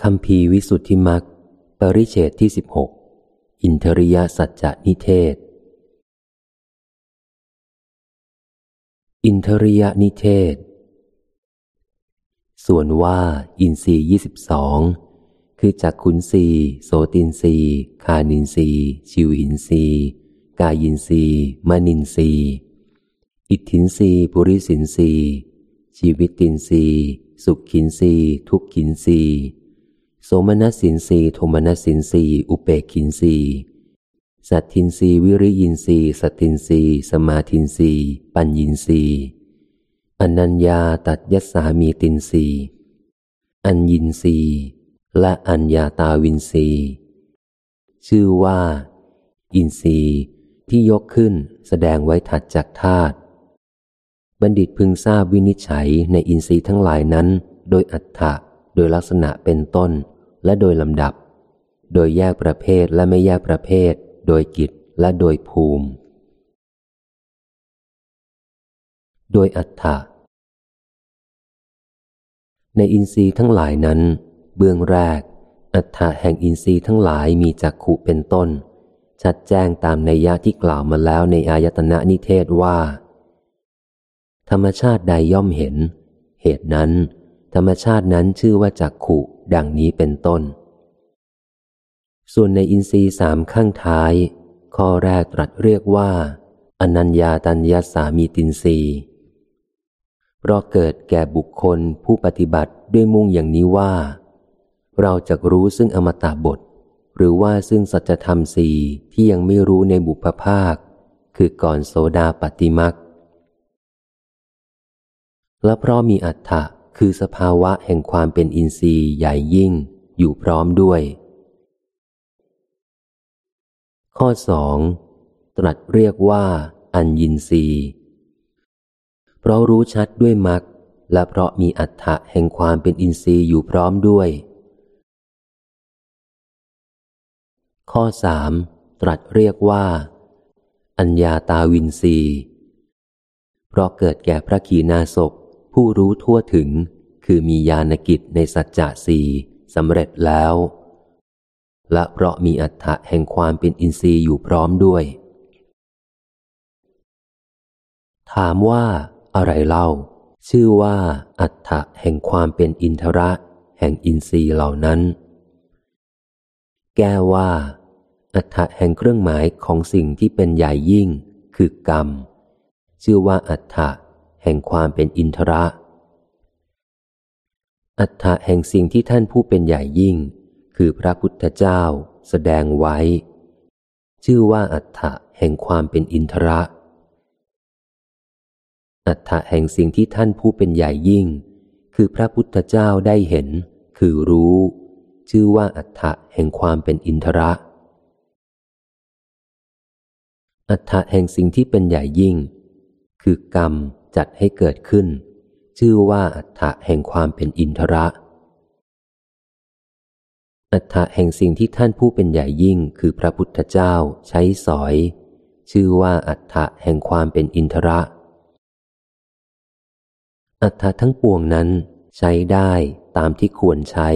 คำพีวิสุทธิมักปริเฉตที่สิบหกอินทริยสัจจนิเทศ อินทริยนิเทศ ส่วนว่าอินทรียี่สิบสองคือจักขุนสีโสตินสีคานินสีชิวหินสีกายินสีมนินสีอิทธินสีปุริสินสีชีวิตินสีสุขขินสีทุกขินสี โสมนัสสินสีโทมนัสสินสีอุเปกินสีสัตทินสีวิริยินสีสตินสีสมาทินสีปัญญินสีอนัญญาตัดยสสามีตินสีอัญญินสีและอัญญาตาวินสีชื่อว่า อินสีที่ยกขึ้นแสดงไว้ถัดจากธาตุบัณฑิตพึงทราบวินิจฉัยในอินทรีย์ทั้งหลายนั้น โดยอัฏฐะโดยลักษณะเป็นต้น และโดยลำดับ โดยแยกประเภทและไม่แยกประเภท โดยกิจและโดยภูมิ โดยอัฏฐะในอินทรีย์ทั้งหลายนั้น เบื้องแรก อัฏฐะแห่งอินทรีย์ทั้งหลายมีจักขุเป็นต้น ชัดแจ้งตามในยะที่กล่าวมาแล้วในอายตนะนิเทศว่า ธรรมชาติใดย่อมเห็น เหตุนั้น ธรรมชาตินั้นชื่อว่าจักขุ ดังนี้เป็นต้น ส่วนในอินทรีย์สามข้างท้าย ข้อแรกตรัสเรียกว่า อนัญญาตัญญาสามีตินทรีย์เพราะเกิดแก่บุคคลผู้ปฏิบัติด้วยมุ่งอย่างนี้ว่า เราจะรู้ซึ่งอมตะบท หรือว่าซึ่งสัจธรรมสี่ที่ยังไม่รู้ในบุพภาค คือก่อนโสดาปฏิมักและเพราะมีอัฏฐะ คือสภาวะแห่งความเป็นอินทรีย์ใหญ่ยิ่งอยู่พร้อมด้วย ข้อสองตรัสเรียกว่าอัญญินทรีย์เพราะรู้ชัดด้วยมรรคและเพราะมีอัฏฐะแห่งความเป็นอินทรีย์อยู่พร้อมด้วย ข้อสามตรัสเรียกว่า อัญญาตาวินทรีย์เพราะเกิดแก่พระขีณาสพ ผู้รู้ทั่วถึง คือมีญาณกิจในสัจจะสี่สำเร็จแล้ว และเพราะมีอัฏฐะแห่งความเป็นอินทรีย์อยู่พร้อมด้วย ถามว่าอะไรเล่า ชื่อว่าอัฏฐะแห่งความเป็นอินทระ แห่งอินทรีย์เหล่านั้น แก้ว่า อัฏฐะแห่งเครื่องหมายของสิ่งที่เป็นใหญ่ยิ่ง คือกรรม ชื่อว่าอัฏฐะ แห่งความเป็นอินทระ อัฏฐะแห่งสิ่งที่ท่านผู้เป็นใหญ่ยิ่ง คือพระพุทธเจ้า แสดงไว้ ชื่อว่าอัฏฐะแห่งความเป็นอินทระ อัฏฐะแห่งสิ่งที่ท่านผู้เป็นใหญ่ยิ่ง คือพระพุทธเจ้าได้เห็น คือรู้ ชื่อว่าอัฏฐะแห่งความเป็นอินทระอัฏฐะแห่งสิ่งที่เป็นใหญ่ยิ่ง คือกรรม จัดให้เกิดขึ้น ชื่อว่าอัฏฐะแห่งความเป็นอินทระ อัฏฐะแห่งสิ่งที่ท่านผู้เป็นใหญ่ยิ่งคือพระพุทธเจ้าใช้สอย ชื่อว่าอัฏฐะแห่งความเป็นอินทระ อัฏฐะทั้งปวงนั้นใช้ได้ตามที่ควรใช้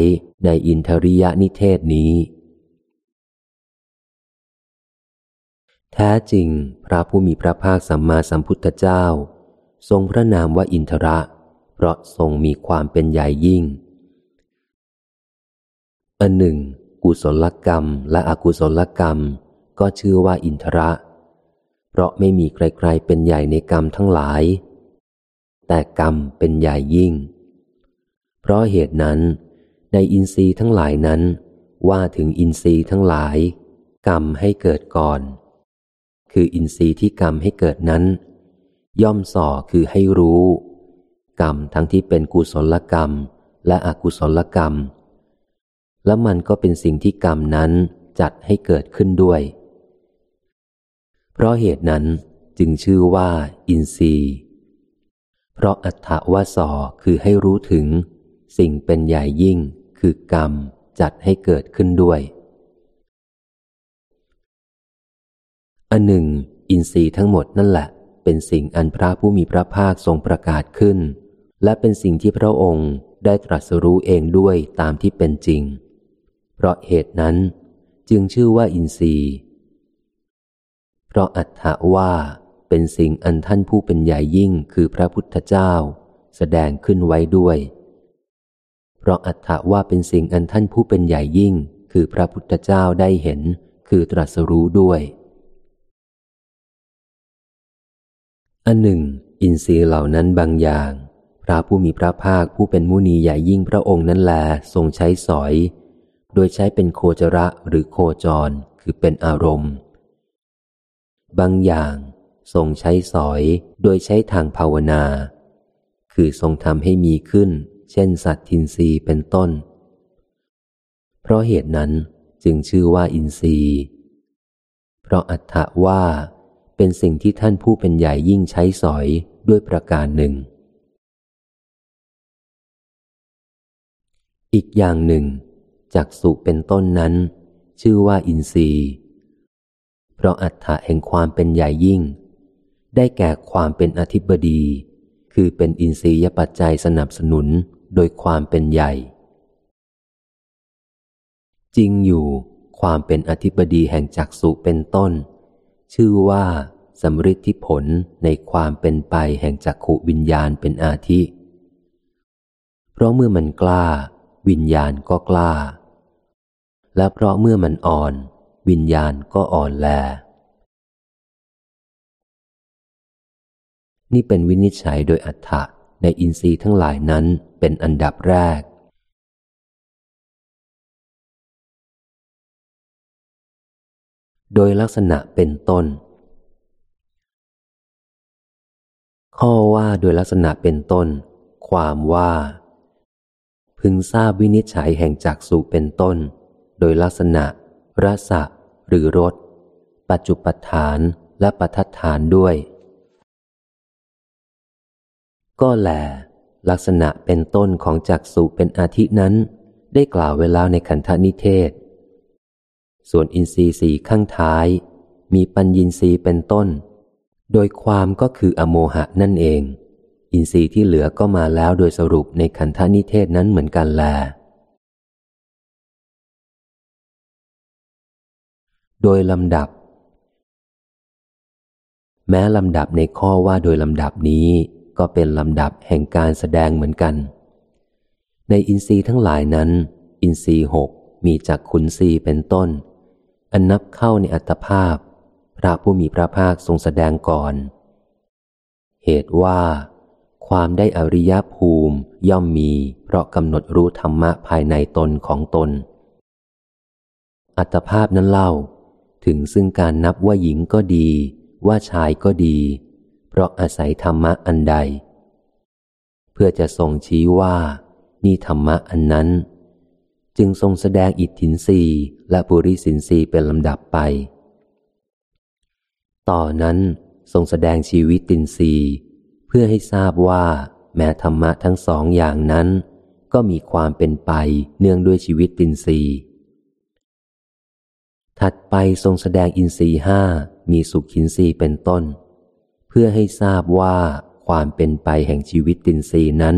ในอินทริยนิเทศนี้ แท้จริง พระผู้มีพระภาคสัมมาสัมพุทธเจ้า ทรงพระนามว่าอินทระ เพราะทรงมีความเป็นใหญ่ยิ่ง อันหนึ่ง กุศลกรรมและอกุศลกรรม ก็ชื่อว่าอินทระ เพราะไม่มีใครๆเป็นใหญ่ในกรรมทั้งหลาย แต่กรรมเป็นใหญ่ยิ่ง เพราะเหตุนั้น ในอินทรีย์ทั้งหลายนั้น ว่าถึงอินทรีย์ทั้งหลาย กรรมให้เกิดก่อน คืออินทรีย์ที่กรรมให้เกิดนั้น ย่อมส่อคือให้รู้ กรรมทั้งที่เป็นกุศลกรรมและอกุศลกรรม และมันก็เป็นสิ่งที่กรรมนั้นจัดให้เกิดขึ้นด้วย เพราะเหตุนั้นจึงชื่อว่า อินทรีย์ เพราะอัตถวสอคือให้รู้ถึง สิ่งเป็นใหญ่ยิ่งคือกรรมจัดให้เกิดขึ้นด้วยอันหนึ่ง อินทรีย์ทั้งหมดนั่นแหละ เป็นสิ่งอันพระผู้มีพระภาคทรงประกาศขึ้น และเป็นสิ่งที่พระองค์ได้ตรัสรู้เองด้วยตามที่เป็นจริง เพราะเหตุนั้นจึงชื่อว่าอินทรีย์ เพราะอัตถว่าเป็นสิ่งอันท่านผู้เป็นใหญ่ยิ่งคือพระพุทธเจ้า แสดงขึ้นไว้ด้วย เพราะอัตถว่าเป็นสิ่งอันท่านผู้เป็นใหญ่ยิ่ง คือพระพุทธเจ้าได้เห็น คือตรัสรู้ด้วย อันหนึ่ง อินทรีย์เหล่านั้นบางอย่าง พระผู้มีพระภาคผู้เป็นมุนีใหญ่ยิ่งพระองค์นั้นแลทรงใช้สอย โดยใช้เป็นโคจระหรือโคจรคือเป็นอารมณ์ บางอย่างทรงใช้สอยโดยใช้ทางภาวนา คือทรงทำให้มีขึ้น เช่น สัตทินรีเป็นต้น เพราะเหตุนั้นจึงชื่อว่าอินทรีย์ เพราะอัตถะว่า เป็นสิ่งที่ท่านผู้เป็นใหญ่ยิ่งใช้สอยด้วยประการหนึ่ง อีกอย่างหนึ่งจากสุเป็นต้นนั้น ชื่อว่าอินทรีย์ เพราะอัตถะแห่งความเป็นใหญ่ยิ่ง ได้แก่ความเป็นอธิบดี คือเป็นอินทรียปัจจัยสนับสนุนโดยความเป็นใหญ่ จริงอยู่ความเป็นอธิบดีแห่งจักสุเป็นต้น ชื่อว่าสมฤทธิผลในความเป็นไปแห่งจักขุวิญญาณเป็นอาทิ เพราะเมื่อมันกล้า วิญญาณก็กล้า และเพราะเมื่อมันอ่อน วิญญาณก็อ่อนแล นี่เป็นวินิจฉัยโดยอัฏฐะในอินทรีย์ทั้งหลายนั้นเป็นอันดับแรก โดยลักษณะเป็นต้น ข้อว่าโดยลักษณะเป็นต้น ความว่า พึงทราบวินิจฉัยแห่งจักสุเป็นต้น โดยลักษณะรสะหรือรสปัจจุปฐานและปัฏฐานด้วย ก็แล ลักษณะเป็นต้นของจักสุเป็นอาทินั้น ได้กล่าวไว้แล้วในขันธนิเทศ ส่วนอินทรีย์สี่ข้างท้าย มีปัญญินทรีย์เป็นต้น โดยความก็คืออโมหะนั่นเอง อินทรีย์ที่เหลือก็มาแล้วโดยสรุปในขันธนิเทศนั้นเหมือนกันแล โดยลำดับ แม้ลำดับในข้อว่าโดยลำดับนี้ก็เป็นลำดับแห่งการแสดงเหมือนกัน ในอินทรีย์ทั้งหลายนั้น อินทรีย์หกมีจากขุนทรีย์เป็นต้น อันนับเข้าในอัตภาพ พระผู้มีพระภาคทรงแสดงก่อน เหตุว่า ความได้อริยภูมิย่อมมีเพราะกำหนดรู้ธรรมะภายในตนของตน อัตภาพนั้นเล่า ถึงซึ่งการนับว่าหญิงก็ดี ว่าชายก็ดี เพราะอาศัยธรรมะอันใด เพื่อจะทรงชี้ว่า นี่ธรรมะอันนั้น จึงทรงแสดงอิทธินรีและปุริสินรีเป็นลำดับไป ต่อนนั้นทรงแสดงชีวิตตินรีเพื่อให้ทราบว่า แม้ธรรมะทั้งสองอย่างนั้น ก็มีความเป็นไปเนื่องด้วยชีวิตตินรีถัดไปทรงแสดงอินทรีห้ามีสุขินรีเป็นต้น เพื่อให้ทราบว่าความเป็นไปแห่งชีวิตตินรีนั้น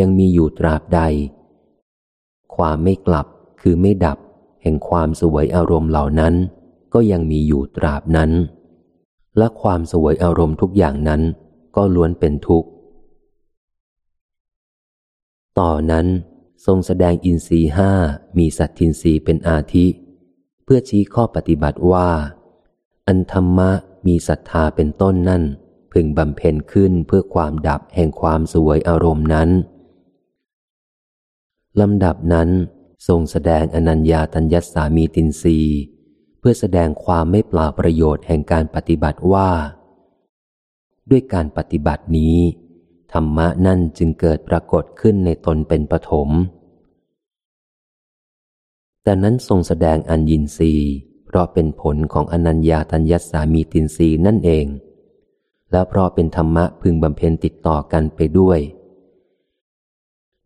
ยังมีอยู่ตราบใด ความไม่กลับคือไม่ดับ แห่งความสวยอารมณ์เหล่านั้น ก็ยังมีอยู่ตราบนั้น และความสวยอารมณ์ทุกอย่างนั้น ก็ล้วนเป็นทุกข์ ต่อนนั้นทรงแสดงอินทรีห้ามีสัตทินรีเป็นอาทิ เพื่อชี้ข้อปฏิบัติว่า อันธรรมะมีศรัทธาเป็นต้นนั่น พึงบำเพ็ญขึ้นเพื่อความดับแห่งความสวยอารมณ์นั้น ลำดับนั้นทรงแสดงอนัญญาตัญญสามีตินรีเพื่อแสดงความไม่เปล่าประโยชน์แห่งการปฏิบัติว่า ด้วยการปฏิบัตินี้ ธรรมะนั่นจึงเกิดปรากฏขึ้นในตนเป็นปฐมแต่นั้นทรงแสดงอัญญินรีเพราะเป็นผลของอนัญญาตัญญสามีตินรีนั่นเอง แล้วเพราะเป็นธรรมะพึงบำเพ็ญติดต่อกันไปด้วย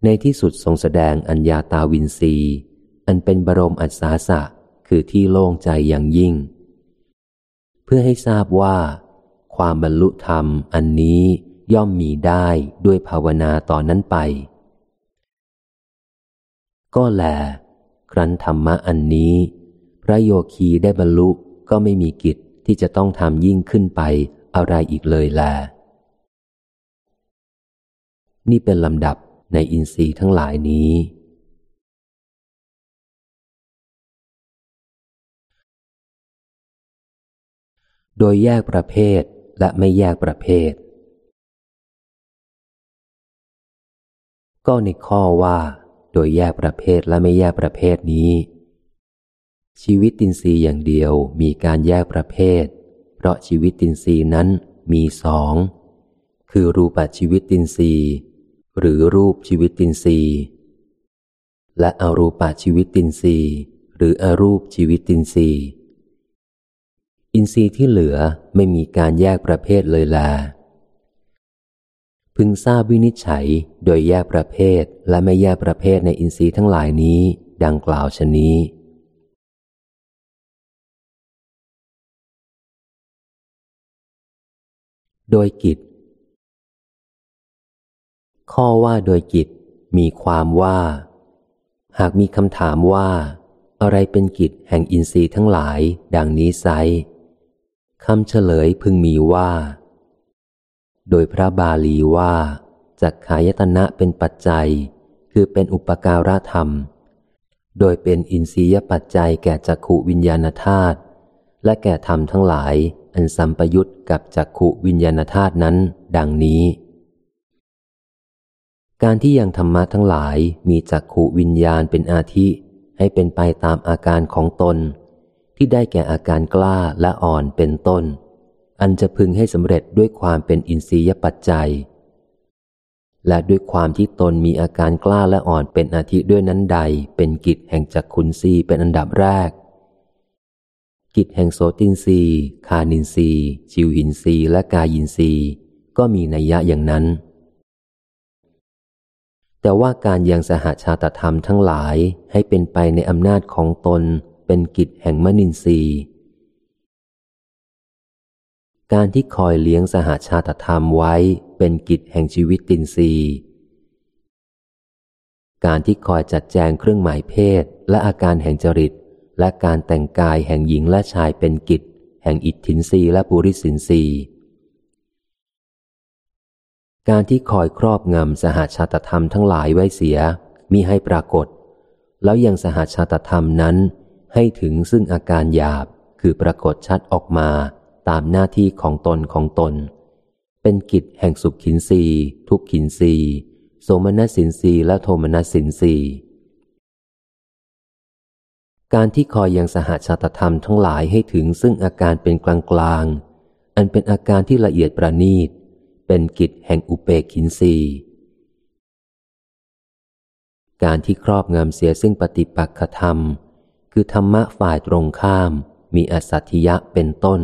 ในที่สุดทรงแสดงอัญญาตาวินรีอันเป็นบรมอัศาสะคือที่โล่งใจอย่างยิ่ง เพื่อให้ทราบว่า ความบรรลุธรรมอันนี้ย่อมมีได้ด้วยภาวนาต่อนนั้นไป ก็แล ครั้นธรรมะอันนี้ พระโยคีได้บรรลุก็ไม่มีกิจที่จะต้องทำยิ่งขึ้นไปอะไรอีกเลยแล นี่เป็นลำดับ ในอินทรีย์ทั้งหลายนี้ โดยแยกประเภทและไม่แยกประเภท ก็ในข้อว่า โดยแยกประเภทและไม่แยกประเภทนี้ ชีวิตตินทรีย์อย่างเดียวมีการแยกประเภท เพราะชีวิตตินทรีย์นั้นมีสองคือรูปชีวิตตินทรีย์ หรือรูปชีวิตตินรีและอรูปาชีวิตตินรีหรืออรูปชีวิตตินรีอินทรีย์ที่เหลือไม่มีการแยกประเภทเลยแลพึงทราบวินิจฉัยโดยแยกประเภทและไม่แยกประเภทในอินทรีย์ทั้งหลายนี้ดังกล่าวชนี้โดยกิจ ข้อว่าโดยกิจมีความว่า หากมีคำถามว่า อะไรเป็นกิจแห่งอินทรีย์ทั้งหลาย ดังนี้ไซคำเฉลยพึงมีว่า โดยพระบาลีว่าจักขายตนะเป็นปัจจัย คือเป็นอุปการะธรรม โดยเป็นอินทรียปัจจัยแก่จักขุวิญญาณธาตุและแก่ธรรมทั้งหลายอันสัมปยุตกับจักขุวิญญาณธาตุนั้น ดังนี้ การที่ยังธรรมะทั้งหลายมีจักขุวิญญาณเป็นอาทิ ให้เป็นไปตามอาการของตน ที่ได้แก่อาการกล้าและอ่อนเป็นต้น อันจะพึงให้สำเร็จด้วยความเป็นอินทรียปัจจัย และด้วยความที่ตนมีอาการกล้าและอ่อนเป็นอาทิด้วยนั้นใด เป็นกิจแห่งจักขุนทรีย์เป็นอันดับแรก กิจแห่งโสตินซีคานินซีชิวหินซีและกายินซีก็มีนัยยะอย่างนั้น แต่ว่าการยังสหชาตธรรมทั้งหลายให้เป็นไปในอำนาจของตนเป็นกิจแห่งมนินทรีย์การที่คอยเลี้ยงสหชาตธรรมไว้เป็นกิจแห่งชีวิตินทรีย์การที่คอยจัดแจงเครื่องหมายเพศ และอาการแห่งจริต และการแต่งกายแห่งหญิงและชายเป็นกิจ แห่งอิทธินรีและปุริสินรี การที่คอยครอบงำสหาชาตธรรมทั้งหลายไว้เสียมิให้ปรากฏ แล้วยังสหาชาตธรรมนั้น ให้ถึงซึ่งอาการหยาบคือปรากฏชัดออกมาตามหน้าที่ของตนของตน เป็นกิจแห่งสุขขินสีทุกขินสีโสมนัสสินสีและโทมนัสสินสีการที่คอยยังสหชาตธรรมทั้งหลายให้ถึงซึ่งอาการเป็นกลางกลางอันเป็นอาการที่ละเอียดประณีต เป็นกิจแห่งอุเปกินสีการที่ครอบงำเสียซึ่งปฏิปักษธรรม คือธรรมะฝ่ายตรงข้าม มีอสัตยะเป็นต้น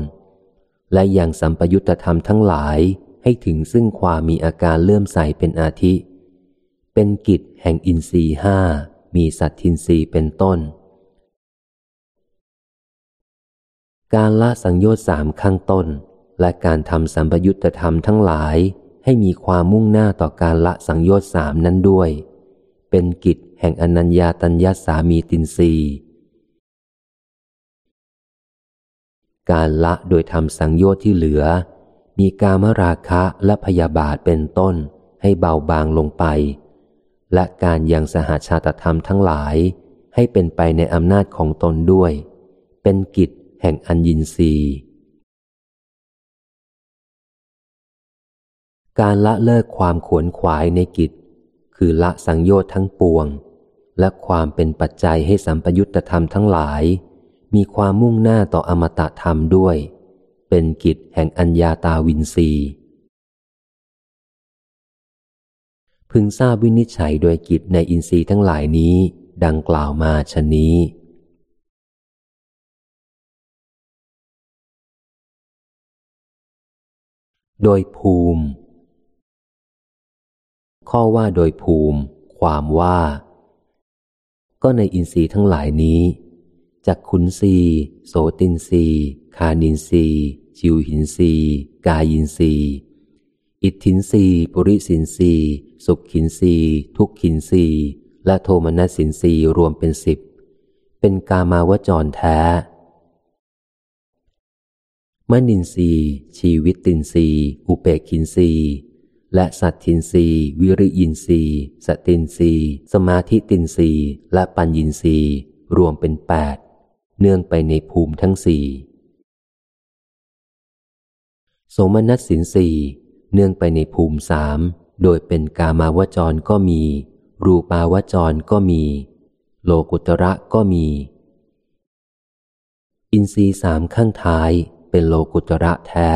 และอยังสัมปยุตธรรมทั้งหลายให้ถึงซึ่งความมีอาการเลื่อมใสเป็นอาทิ เป็นกิจแห่งอินทรีห้า มีสัตทินทรีเป็นต้น การละสังโยชน์สามข้างต้น และการทำสัมปยุตธรรมทั้งหลายให้มีความมุ่งหน้าต่อการละสังโยชน์สามนั้นด้วย เป็นกิจแห่งอนัญญาตัญญาสามีตินรีการละโดยทำสังโยชน์ที่เหลือ มีกามราคะและพยาบาทเป็นต้นให้เบาบางลงไป และการยังสหาชาตธรรมทั้งหลายให้เป็นไปในอำนาจของตนด้วย เป็นกิจแห่งอัญญินรี การละเลิกความขวนขวายในกิจ คือละสังโยชน์ทั้งปวง และความเป็นปัจจัยให้สัมปยุตธรรมทั้งหลาย มีความมุ่งหน้าต่ออมตะธรรมด้วย เป็นกิจแห่งอัญญาตาวินรีพึงทราบวินิจฉัยโดยกิจในอินทรีย์ทั้งหลายนี้ ดังกล่าวมาชนี้โดยภูมิ ข้อว่าโดยภูมิ ความว่า ก็ในอินทรีย์ทั้งหลายนี้จักขุนสีโสตินสีคานินสีจิวหินสีกายินสีอิทธินสีปุริสินสีสุขขินสีทุกขินสีและโทมนัสสินสีรวมเป็นสิบ เป็นกามาวจรแท้มนินทรีชีวิตตินทรีอุเปกินทรี และสัตทินรีวิริยินรีสตินรีสมาธิตินรีและปัญญินรีรวมเป็นแปดเนื่องไปในภูมิทั้งสี่สมนัสสินสีเนื่องไปในภูมิสามโดยเป็นกามาวจรก็มี รูปาวจรก็มี โลกุตระก็มี อินทรีสามข้างท้ายเป็นโลกุตระแท้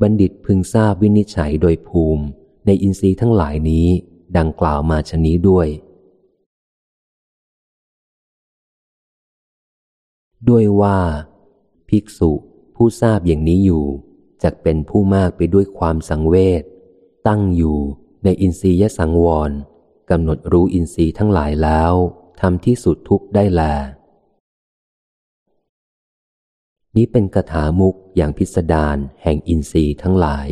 บัณฑิตพึงทราบวินิจฉัยโดยภูมิ ในอินทรีย์ทั้งหลายนี้ดังกล่าวมาชนี้ด้วย ด้วยว่า ภิกษุผู้ทราบอย่างนี้อยู่จะเป็นผู้มากไปด้วยความสังเวชตั้งอยู่ในอินทรียสังวรกำหนดรู้อินทรีย์ทั้งหลายแล้วทำที่สุดทุกได้แล นี้เป็นคาถามุกอย่างพิสดารแห่งอินทรีย์ทั้งหลาย